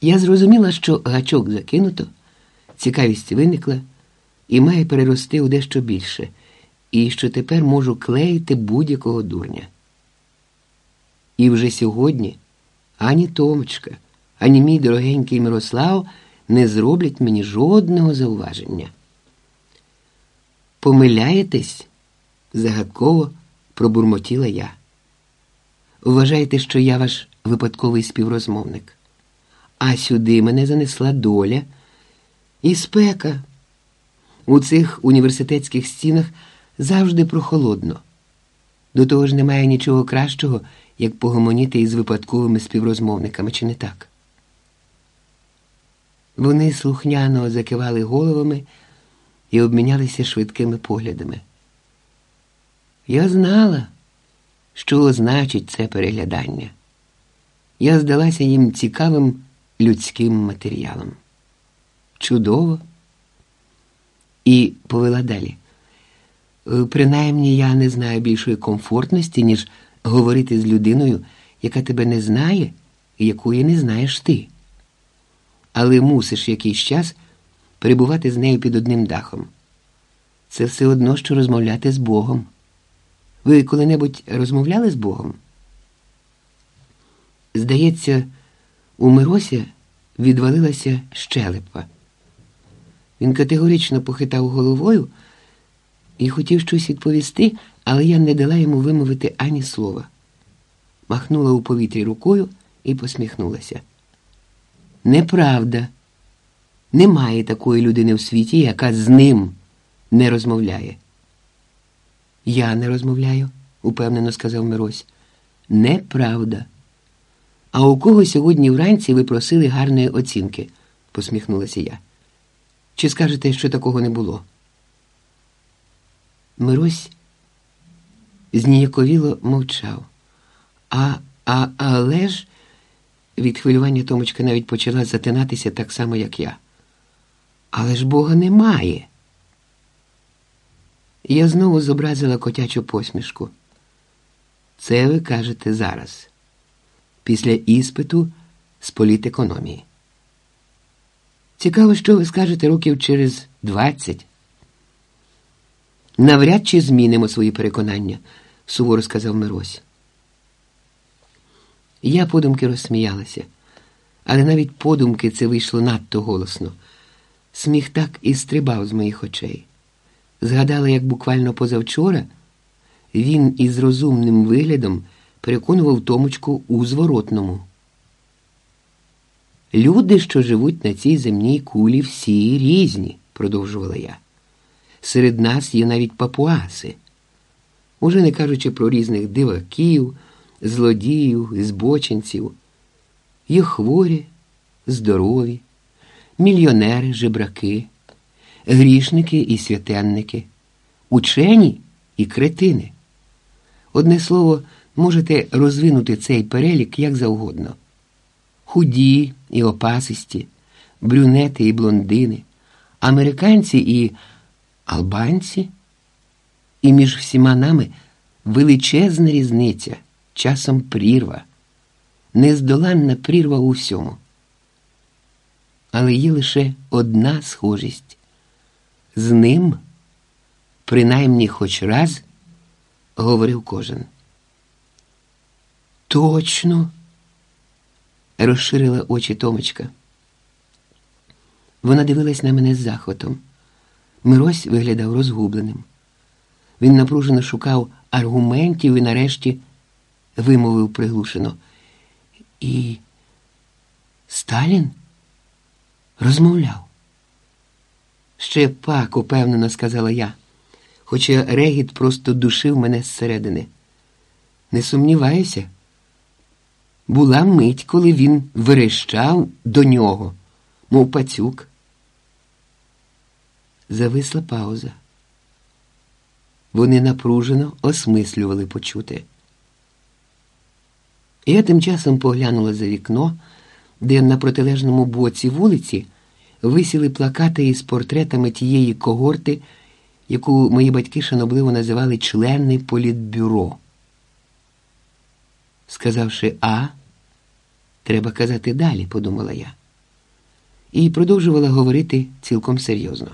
Я зрозуміла, що гачок закинуто, цікавість виникла і має перерости у дещо більше, і що тепер можу клеїти будь-якого дурня. І вже сьогодні ані Томочка, ані мій дорогенький Мирослав не зроблять мені жодного зауваження. Помиляєтесь? загадково пробурмотіла я. Вважаєте, що я ваш випадковий співрозмовник, а сюди мене занесла доля і спека. У цих університетських стінах завжди прохолодно. До того ж немає нічого кращого, як погомоніти із випадковими співрозмовниками, чи не так? Вони слухняно закивали головами і обмінялися швидкими поглядами. Я знала, що значить це переглядання. Я здалася їм цікавим людським матеріалом. Чудово. І повела далі. «Е, Принаймні я не знаю більшої комфортності, ніж говорити з людиною, яка тебе не знає і якої не знаєш ти. Але мусиш якийсь час перебувати з нею під одним дахом. Це все одно, що розмовляти з Богом. Ви коли-небудь розмовляли з Богом? Здається, у Миросі відвалилася щелепа. Він категорично похитав головою і хотів щось відповісти, але я не дала йому вимовити ані слова. Махнула у повітрі рукою і посміхнулася. Неправда. Немає такої людини в світі, яка з ним не розмовляє. Я не розмовляю, упевнено сказав Мирось. Неправда. А у кого сьогодні вранці ви просили гарної оцінки? посміхнулася я. Чи скажете, що такого не було? Мирось зніяковіло мовчав. А, а, але ж від хвилювання Томочка навіть почала затинатися так само, як я. Але ж Бога немає. Я знову зобразила котячу посмішку. Це ви кажете зараз, після іспиту з політекономії. Цікаво, що ви скажете років через двадцять. Навряд чи змінимо свої переконання, суворо сказав Мирось. Я подумки розсміялася, але навіть подумки це вийшло надто голосно. Сміх так і стрибав з моїх очей. Згадала, як буквально позавчора він із розумним виглядом переконував Томочку у зворотному. Люди, що живуть на цій земній кулі, всі різні, продовжувала я. Серед нас є навіть папуаси, уже не кажучи про різних диваків, злодіїв, збочинців. Є хворі, здорові, мільйонери, жебраки, грішники і святенники, учені і кретини. Одне слово, можете розвинути цей перелік як завгодно. Худі і опасисті, брюнети і блондини, американці і албанці, і між всіма нами величезна різниця, часом прірва, нездоланна прірва у всьому. Але є лише одна схожість. З ним, принаймні хоч раз, говорив кожен. Точно, розширила очі Томочка. Вона дивилась на мене з захватом. Мирось виглядав розгубленим. Він напружено шукав аргументів і нарешті вимовив приглушено. І Сталін розмовляв. Ще пак, упевнено сказала я, хоча регіт просто душив мене зсередини. Не сумніваюся. Була мить, коли він верещав до нього, мов пацюк. Зависла пауза. Вони напружено осмислювали почути. Я тим часом поглянула за вікно, де на протилежному боці вулиці висіли плакати із портретами тієї когорти, яку мої батьки шанобливо називали члени політбюро. Сказавши А, Треба казати далі, подумала я, і продовжувала говорити цілком серйозно.